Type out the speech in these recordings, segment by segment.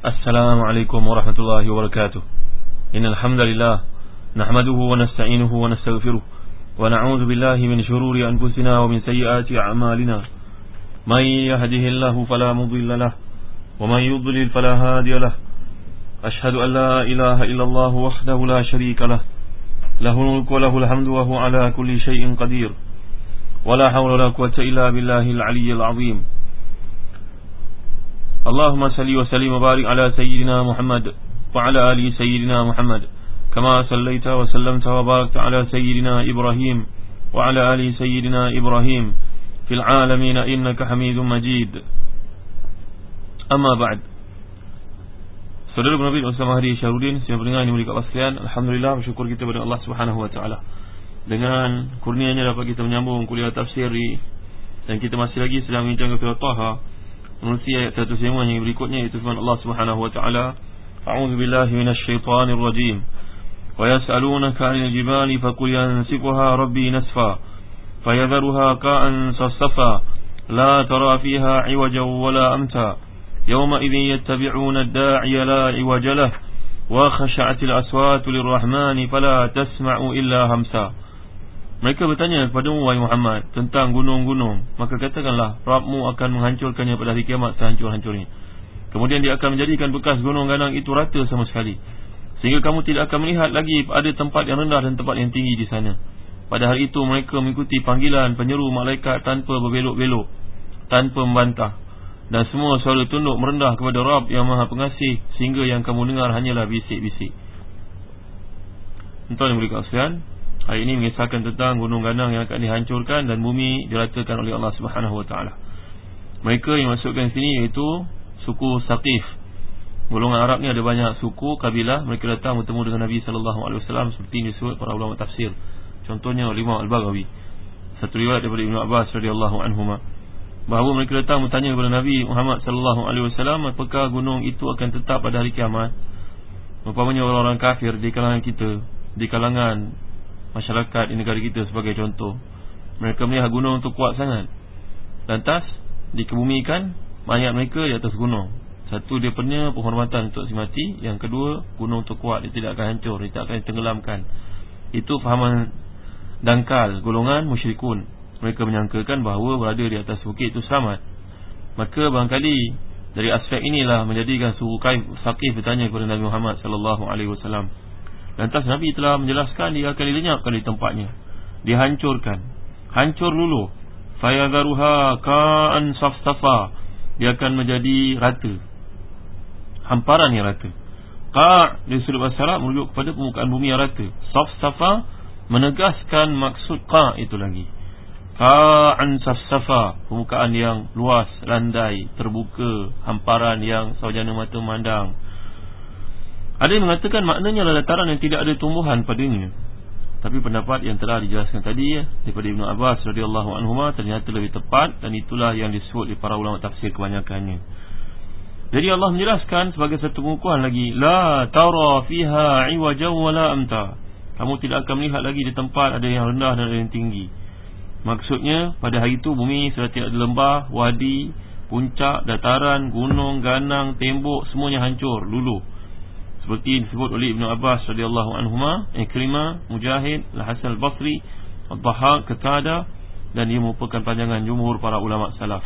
السلام عليكم ورحمة الله وبركاته. إن الحمد لله نحمده ونستعينه ونستغفره ونعوذ بالله من شرور أنفسنا ومن سيئات أعمالنا. من يهده الله فلا مضل له ومن يضلل فلا هادي له. أشهد أن لا إله إلا الله وحده لا شريك له. له الملك وله الحمد وهو على كل شيء قدير. ولا حول ولا قوة إلا بالله العلي العظيم. اللهم صل وسلم وبارك على سيدنا محمد وعلى ال سيدنا محمد كما wa وسلمت وباركت sayyidina Ibrahim wa وعلى ال سيدنا ابراهيم في العالمين انك حميد مجيد اما بعد Saudara Ibn Abid Ustaz Mahdi Syarudin Saya peringat ini berikan pasalian Alhamdulillah bersyukur kita kepada Allah Subhanahu Wa Taala. Dengan kurnianya dapat kita menyambung kuliah tafsir Dan kita masih lagi sedang menjaga kuliah Taha. Menuruti ayat 105 yang berikutnya Itu firman Allah subhanahu wa ta'ala. A'udhu billahi minasyaitanir rajim Wa yas'alunaka anil jibali Fakul yansifuha rabbi nasfa Fayadharuha ka'an sassafa La tara fiha iwaja wala amta Yawma idhin yattabi'una da'iya la iwajalah Wa khasha'atil aswatu lirrahmani Fala tasma'u illa hamsa mereka bertanya kepada Wahai Muhammad Tentang gunung-gunung Maka katakanlah Rabmu akan menghancurkannya pada hari kiamat Sehancur-hancurnya. Kemudian dia akan menjadikan bekas gunung ganang itu rata sama sekali Sehingga kamu tidak akan melihat lagi Ada tempat yang rendah dan tempat yang tinggi di sana. Pada hari itu mereka mengikuti panggilan Penyeru malaikat tanpa berbelok-belok Tanpa membantah. Dan semua suara tunduk merendah kepada Rab yang maha pengasih Sehingga yang kamu dengar hanyalah bisik-bisik. Tuan yang sekalian Ayat ini mengisahkan tentang gunung ganang yang akan dihancurkan dan bumi diratakan oleh Allah Subhanahu Wa Taala. Mereka yang masukkan sini iaitu suku Saqif. Golongan Arab ni ada banyak suku, kabilah. Mereka datang bertemu dengan Nabi Sallallahu Alaihi Wasallam seperti yang disebut para ulama tafsir. Contohnya Imam Al-Baghawi. Satu riwayat daripada Ibn Abbas radhiyallahu anhu bahawa mereka datang bertanya kepada Nabi Muhammad sallallahu alaihi wasallam apakah gunung itu akan tetap pada hari kiamat? Umpamanya orang-orang kafir di kalangan kita, di kalangan masyarakat di negara kita sebagai contoh. Mereka melihat gunung itu kuat sangat. Lantas dikebumikan mayat mereka di atas gunung. Satu dia punya penghormatan untuk si mati. Yang kedua gunung itu kuat dia tidak akan hancur dia tidak akan tenggelamkan. Itu fahaman dangkal golongan musyrikun. Mereka menyangkakan bahawa berada di atas bukit itu selamat. Maka barangkali dari aspek inilah menjadikan suku Saqif bertanya kepada Nabi Muhammad sallallahu alaihi wasallam Lantas Nabi telah menjelaskan dia akan dilenyapkan di tempatnya. Dihancurkan. Hancur dulu. Fayadharuha ka'an safsafa. Dia akan menjadi rata. Hamparan yang rata. Ka' di sudut bahasa Arab merujuk kepada permukaan bumi yang rata. Safsafa menegaskan maksud ka' itu lagi. Ka'an safsafa. Permukaan yang luas, landai, terbuka. Hamparan yang saujana mata memandang. Ada yang mengatakan maknanya adalah dataran yang tidak ada tumbuhan padanya. Tapi pendapat yang telah dijelaskan tadi ya, daripada Ibn Abbas radhiyallahu anhu ternyata lebih tepat dan itulah yang disebut oleh para ulama tafsir kebanyakannya. Jadi Allah menjelaskan sebagai satu pengukuhan lagi, la tara fiha iwajan wala amta. Kamu tidak akan melihat lagi di tempat ada yang rendah dan ada yang tinggi. Maksudnya pada hari itu bumi sudah tidak ada lembah, wadi, puncak, dataran, gunung, ganang, tembok semuanya hancur, luluh seperti disebut oleh Ibn Abbas radhiyallahu anhuma Ikrimah Mujahid Al-Hasan Al-Basri Al-Bahaq Ketada dan ia merupakan panjangan jumhur para ulama salaf.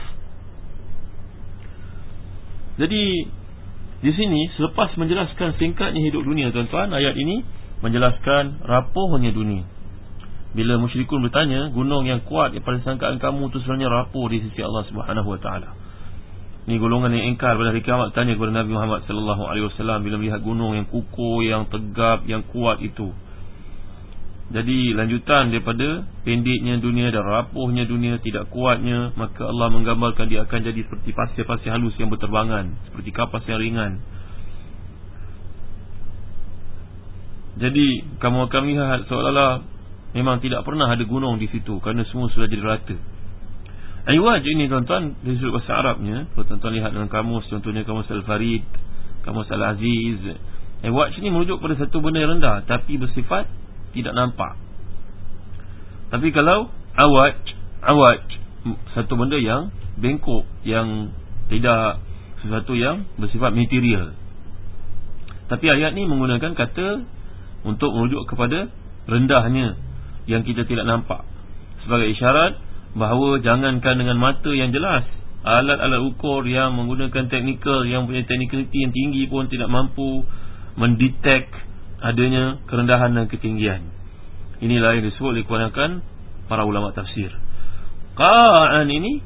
Jadi di sini selepas menjelaskan singkatnya hidup dunia tuan-tuan ayat ini menjelaskan rapuhnya dunia. Bila musyrikun bertanya gunung yang kuat yang pada sangkaan kamu itu sebenarnya rapuh di sisi Allah Subhanahu wa taala Ini golongan yang engkar pada hari kiamat tanya kepada Nabi Muhammad sallallahu alaihi wasallam bila melihat gunung yang kukuh, yang tegap, yang kuat itu. Jadi lanjutan daripada pendeknya dunia dan rapuhnya dunia tidak kuatnya maka Allah menggambarkan dia akan jadi seperti pasir-pasir halus yang berterbangan seperti kapas yang ringan. Jadi kamu akan lihat seolah-olah memang tidak pernah ada gunung di situ kerana semua sudah jadi rata. Iwaj ini tuan-tuan Dari sudut bahasa Arabnya Kalau tuan-tuan lihat dalam kamus Contohnya kamus Al-Farid Kamus Al-Aziz Iwaj ini merujuk pada satu benda yang rendah Tapi bersifat Tidak nampak. Tapi kalau Awaj Awaj Satu benda yang Bengkok Yang Tidak Sesuatu yang Bersifat material. Tapi ayat ni menggunakan kata untuk merujuk kepada rendahnya yang kita tidak nampak. Sebagai isyarat bahawa jangankan dengan mata yang jelas alat-alat ukur yang menggunakan teknikal yang punya teknikaliti yang tinggi pun tidak mampu mendetek adanya kerendahan dan ketinggian. Inilah yang disebut kebanyakan para ulama tafsir. Qa'an ini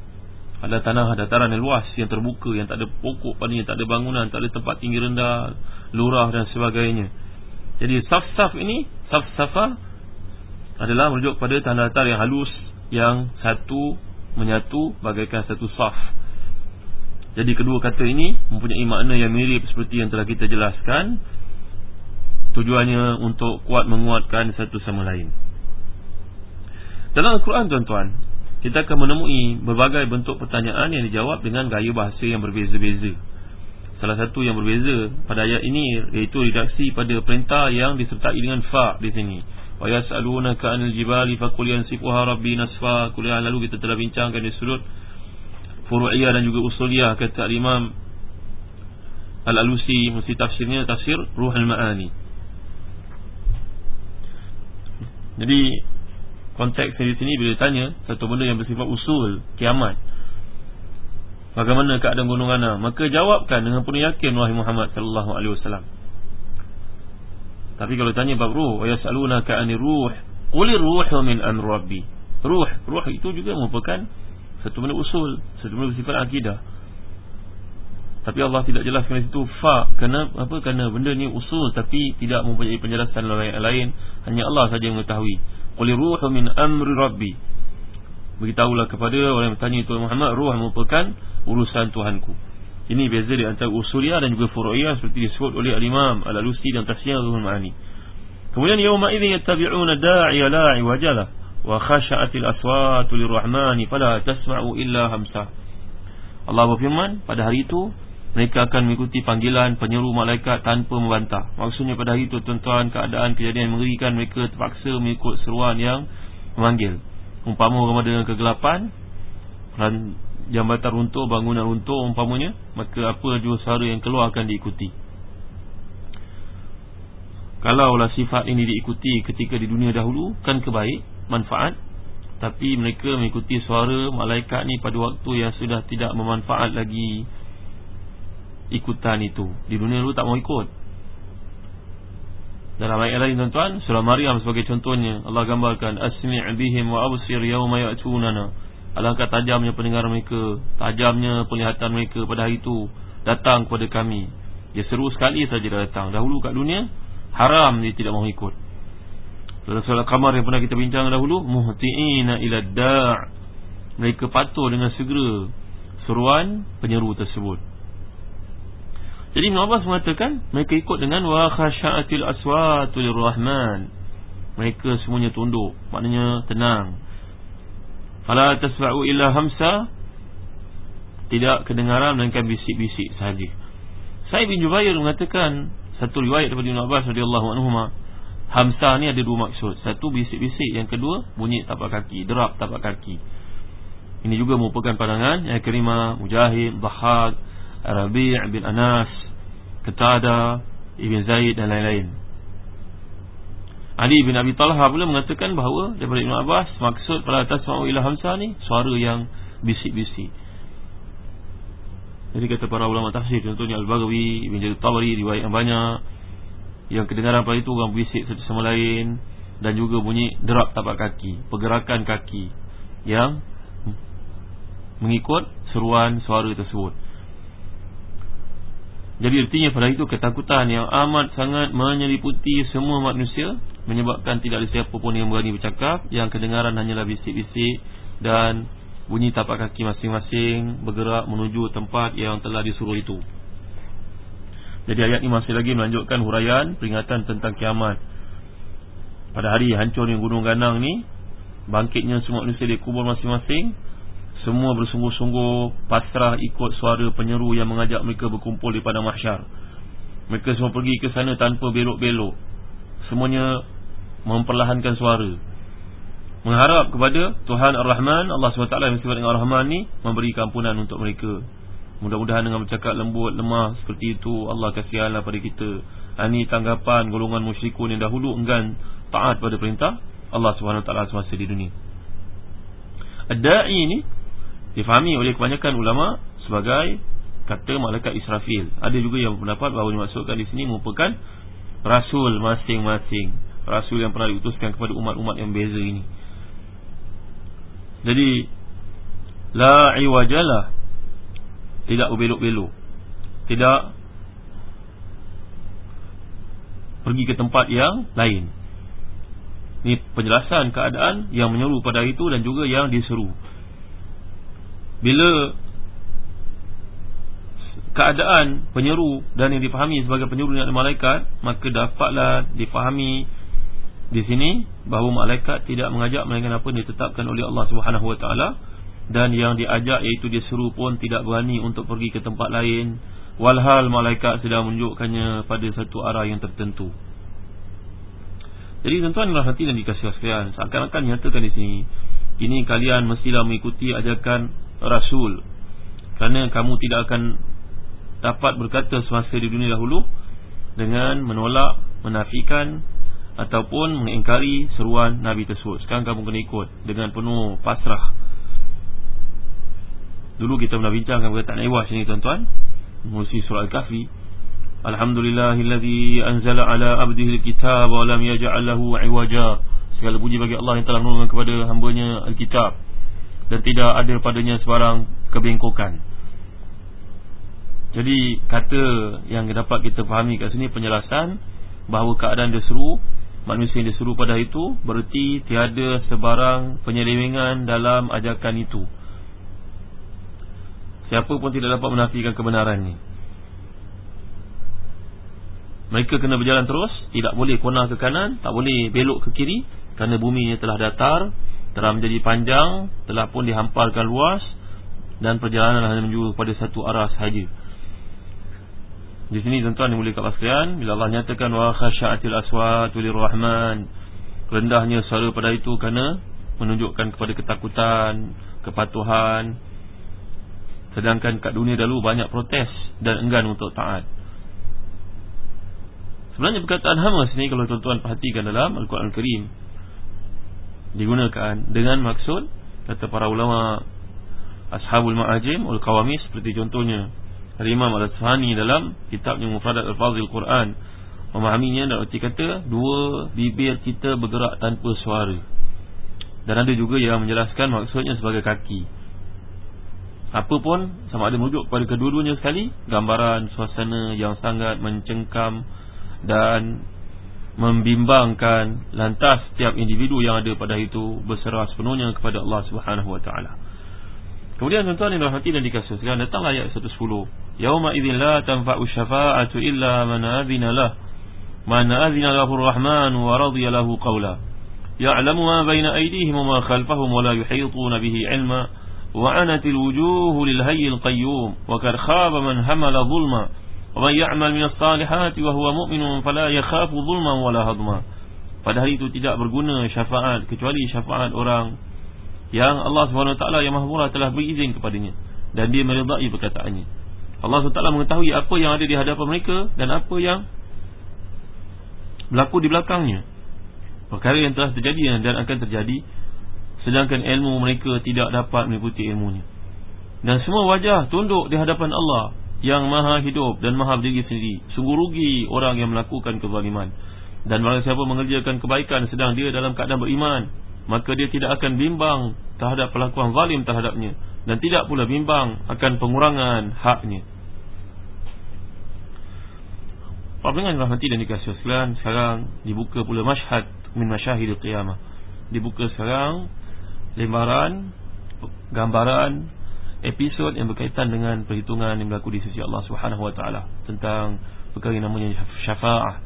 adalah tanah dataran yang luas yang terbuka yang tak ada pokok padanya tak ada bangunan tak ada tempat tinggi rendah lurah dan sebagainya. Jadi saf-saf ini saf-safa adalah merujuk pada tanah datar yang halus yang satu menyatu bagaikan satu saf. Jadi kedua kata ini mempunyai makna yang mirip seperti yang telah kita jelaskan. Tujuannya untuk kuat menguatkan satu sama lain. Dalam Al-Quran tuan-tuan, kita akan menemui berbagai bentuk pertanyaan yang dijawab dengan gaya bahasa yang berbeza-beza. Salah satu yang berbeza pada ayat ini iaitu redaksi pada perintah yang disertai dengan fa di sini wa yas'alunaka 'anil jibali faqul yansifuha rabbi nasfa kuliah lalu kita telah bincangkan di sudut furu'iyah dan juga usuliyah kata imam Al-Alusi mesti tafsirnya tafsir Ruhul Ma'ani. Jadi konteks di sini bila tanya satu benda yang bersifat usul kiamat. Bagaimana keadaan gunung Ana? Maka jawabkan dengan penuh yakin wahai Muhammad sallallahu alaihi wasallam tapi kalau tanya bab ruh, yasalunaka ani ruh, qul ruhu min amri rabbi. Ruh, ruh itu juga merupakan satu benda usul, satu benda bersifat akidah. Tapi Allah tidak jelaskan itu fa kerana apa? Kerana benda ni usul tapi tidak mempunyai penjelasan lain lain, hanya Allah saja yang mengetahui. Qul ruhu min amri rabbi. Beritahulah kepada orang yang bertanya itu Muhammad, ruh merupakan urusan Tuhanku. Ini beza di antara usuliyah dan juga furu'iyah seperti disebut oleh al-Imam Al-Alusi dan Tafsir Zuhul Ma'ani. Kemudian yawma idhin yattabi'una da'iya la'i wajala wa khasha'atil aswatu lirrahmani fala tasma'u illa hamsa. Allah berfirman pada hari itu mereka akan mengikuti panggilan penyeru malaikat tanpa membantah. Maksudnya pada hari itu tuan-tuan keadaan kejadian mengerikan mereka terpaksa mengikut seruan yang memanggil. Umpama ramadan dengan kegelapan dan jambatan runtuh, bangunan runtuh umpamanya, maka apa jua suara yang keluar akan diikuti. Kalaulah sifat ini diikuti ketika di dunia dahulu, kan kebaik, manfaat. Tapi mereka mengikuti suara malaikat ni pada waktu yang sudah tidak memanfaat lagi ikutan itu. Di dunia dulu tak mau ikut. Dalam ayat lain tuan-tuan, surah Maryam sebagai contohnya, Allah gambarkan, Asmi' bihim wa absir yawma ya'tunana. Alangkah tajamnya pendengar mereka Tajamnya penglihatan mereka pada hari itu Datang kepada kami. Dia seru sekali saja datang. Dahulu kat dunia Haram dia tidak mahu ikut. Dalam surah kamar yang pernah kita bincang dahulu Muhti'ina ila da' Mereka patuh dengan segera Seruan penyeru tersebut. Jadi Ibn Abbas mengatakan Mereka ikut dengan Wa khasya'atil aswatul rahman Mereka semuanya tunduk. Maknanya tenang Fala tasma'u illa hamsa. Tidak kedengaran melainkan bisik-bisik sahaja. Saya bin Jubair mengatakan Satu riwayat daripada Ibn Abbas radhiyallahu anhu Hamsa ni ada dua maksud. Satu bisik-bisik. Yang kedua bunyi tapak kaki Derap tapak kaki. Ini juga merupakan pandangan Yang kerima Mujahid Bahad Rabi' bin Anas Ketada Ibn Zaid dan lain-lain Ali bin Abi Talha pula mengatakan bahawa daripada Ibn Abbas maksud pada atas ma'u ila hamsa ni suara yang bisik-bisik. Jadi kata para ulama tafsir contohnya Al-Baghawi, Ibn Jarir Tabari riwayat yang banyak yang kedengaran pada itu orang bisik satu sama lain dan juga bunyi derap tapak kaki, pergerakan kaki yang mengikut seruan suara tersebut. Jadi artinya pada itu ketakutan yang amat sangat menyeliputi semua manusia Menyebabkan tidak ada siapa pun yang berani bercakap Yang kedengaran hanyalah bisik-bisik Dan bunyi tapak kaki masing-masing Bergerak menuju tempat yang telah disuruh itu Jadi ayat ini masih lagi melanjutkan huraian Peringatan tentang kiamat Pada hari hancurnya gunung ganang ni Bangkitnya semua manusia di kubur masing-masing semua bersungguh-sungguh pasrah ikut suara penyeru yang mengajak mereka berkumpul di padang mahsyar. Mereka semua pergi ke sana tanpa belok-belok. Semuanya memperlahankan suara. Mengharap kepada Tuhan Ar-Rahman, Allah SWT yang sifat dengan Ar-Rahman ni memberi kampunan untuk mereka. Mudah-mudahan dengan bercakap lembut, lemah seperti itu Allah kasihanlah pada kita. Ini tanggapan golongan musyrikun yang dahulu enggan taat pada perintah Allah SWT semasa di dunia. Ad-da'i ini difahami oleh kebanyakan ulama sebagai kata malaikat Israfil. Ada juga yang berpendapat bahawa dimaksudkan di sini merupakan rasul masing-masing. Rasul yang pernah diutuskan kepada umat-umat yang beza ini. Jadi la iwajalah tidak berbelok-belok. Tidak pergi ke tempat yang lain. Ini penjelasan keadaan yang menyeru pada itu dan juga yang diseru. Bila keadaan penyeru dan yang dipahami sebagai penyeru dari malaikat maka dapatlah dipahami di sini bahawa malaikat tidak mengajak melainkan apa yang ditetapkan oleh Allah Subhanahu wa dan yang diajak iaitu dia seru pun tidak berani untuk pergi ke tempat lain walhal malaikat sedang menunjukkannya pada satu arah yang tertentu. Jadi tuan-tuan dan hati dan dikasih sekalian seakan-akan nyatakan di sini ini kalian mestilah mengikuti ajakan rasul. Kerana kamu tidak akan dapat berkata semasa di dunia dahulu dengan menolak menafikan ataupun mengingkari seruan Nabi tersebut. Sekarang kamu kena ikut dengan penuh pasrah Dulu kita pernah bincangkan perkataan Iwas ini tuan-tuan Musi surah Al-Kahfi Alhamdulillahilladzi anzala ala abdihi al-kitab wa lam yaj'al lahu 'iwaja. Segala puji bagi Allah yang telah menurunkan kepada hamba-Nya al-kitab dan tidak ada padanya sebarang kebengkokan. Jadi kata yang dapat kita fahami kat sini penjelasan bahawa keadaan diseru manusia yang diseru pada itu berarti tiada sebarang penyelewengan dalam ajakan itu. Siapa pun tidak dapat menafikan kebenarannya Mereka kena berjalan terus Tidak boleh kona ke kanan Tak boleh belok ke kiri Kerana bumi ini telah datar Telah menjadi panjang Telah pun dihamparkan luas Dan perjalanan hanya menuju kepada satu arah sahaja Di sini tuan-tuan boleh kat sekalian Bila Allah nyatakan Wa khasya'atil aswatulir rahman Rendahnya suara pada itu Kerana menunjukkan kepada ketakutan Kepatuhan Sedangkan kat dunia dahulu banyak protes dan enggan untuk taat. Sebenarnya perkataan Hamas ni kalau tuan-tuan perhatikan dalam Al-Quran Al-Karim digunakan dengan maksud kata para ulama Ashabul Ma'ajim Al-Qawamis seperti contohnya Al-Imam Al-Asfani dalam kitabnya Mufradat Al-Fadhil Quran memahaminya dan arti kata dua bibir kita bergerak tanpa suara dan ada juga yang menjelaskan maksudnya sebagai kaki apa pun sama ada merujuk kepada kedua-duanya sekali gambaran suasana yang sangat mencengkam dan membimbangkan lantas setiap individu yang ada pada itu berserah sepenuhnya kepada Allah Subhanahu wa taala. Kemudian tuan-tuan yang dirahmati dan dikasihi sekalian datang ayat 110. Yauma idzin la tanfa'u syafa'atu illa man adzina lah. Man adzina lahu ar-rahman wa radiya lahu qawla. Ya'lamu ma baina aydihim wa ma khalfahum wa la yuhituna bihi 'ilma. وعنت الوجوه للهي القيوم وقد خاب من حمل ظلما ومن يعمل من الصالحات وهو مؤمن فلا يخاف ظلما ولا هضما pada hari itu tidak berguna syafaat kecuali syafaat orang yang Allah SWT yang maha murah telah berizin kepadanya dan dia meridai perkataannya Allah SWT mengetahui apa yang ada di hadapan mereka dan apa yang berlaku di belakangnya. Perkara yang telah terjadi dan akan terjadi Sedangkan ilmu mereka tidak dapat mengikuti ilmunya. Dan semua wajah tunduk di hadapan Allah Yang maha hidup dan maha berdiri sendiri. Sungguh rugi orang yang melakukan kezaliman. Dan barang siapa mengerjakan kebaikan sedang dia dalam keadaan beriman Maka dia tidak akan bimbang terhadap pelakuan zalim terhadapnya Dan tidak pula bimbang akan pengurangan haknya dengan rahmati dan dikasih sekalian Sekarang dibuka pula masyhad min masyahid qiyamah Dibuka sekarang lembaran gambaran episod yang berkaitan dengan perhitungan yang berlaku di sisi Allah Subhanahu wa taala tentang perkara yang namanya syafaah.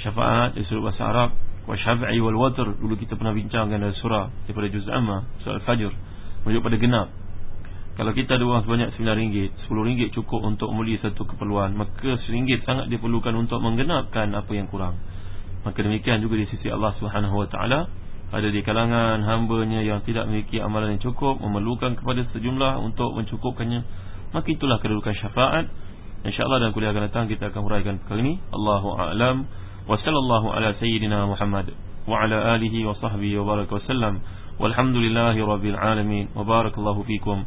Syafaat di surah bahasa Arab wa syaf'i wal watr dulu kita pernah bincangkan dalam surah daripada juz amma surah al-fajr menuju pada genap. Kalau kita ada uang sebanyak RM9, RM10 cukup untuk membeli satu keperluan, maka RM1 sangat diperlukan untuk menggenapkan apa yang kurang. Maka demikian juga di sisi Allah Subhanahu wa taala. Ada di kalangan hambanya yang tidak memiliki amalan yang cukup memerlukan kepada sejumlah untuk mencukupkannya maka itulah kedudukan syafaat. Insyaallah dalam kuliah akan datang kita akan huraikan perkara ini. Allahu a'lam. Wa sallallahu ala sayyidina Muhammad wa ala alihi wa sahbihi wa baraka wasallam walhamdulillahi rabbil alamin. Wa barakallahu fikum